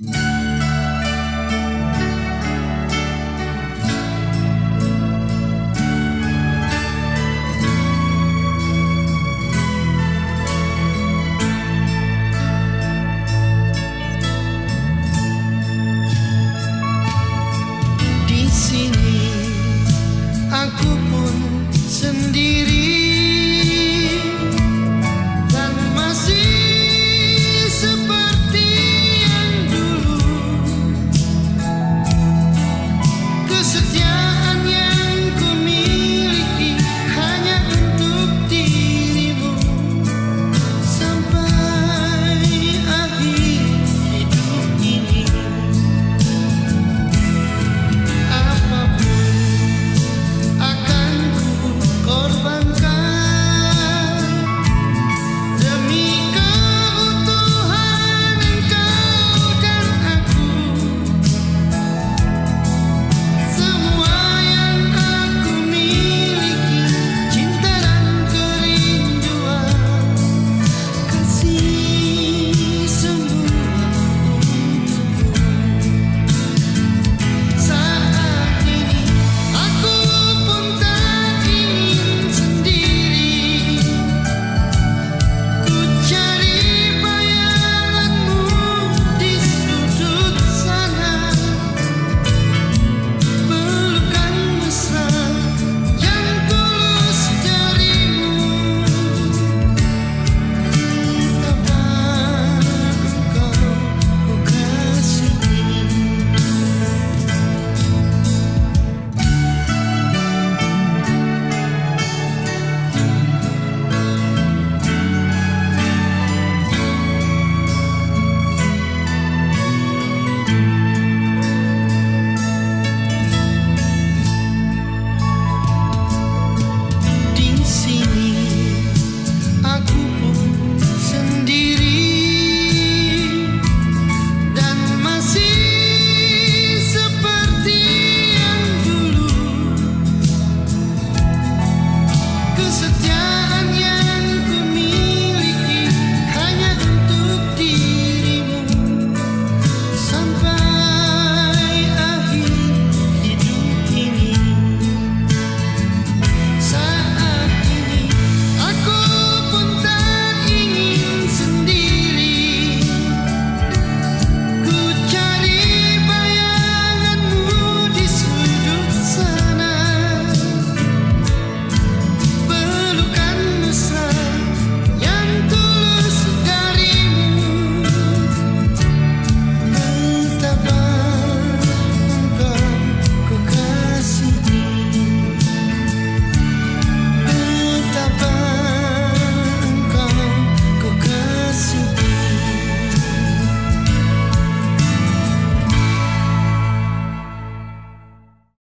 you Cause at